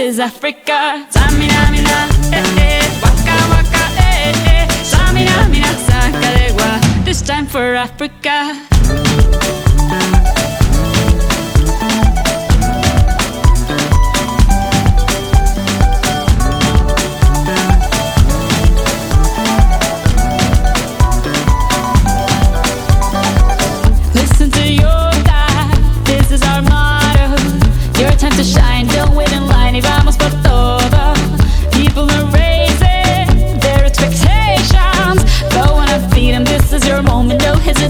is Africa. Samina, mina, eh, eh, waka, waka, eh, eh. Samina, mina, sakarewa. This time for Africa.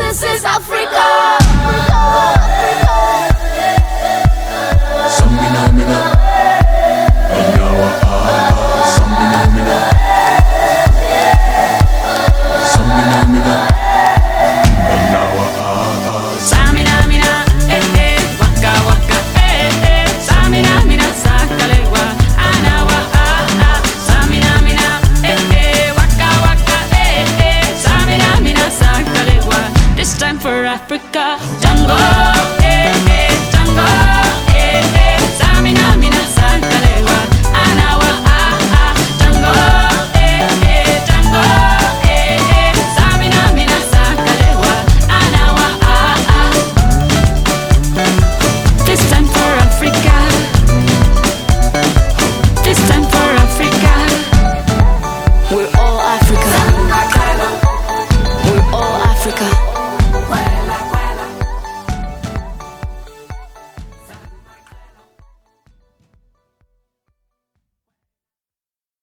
this is Africa. Africa. Jungle.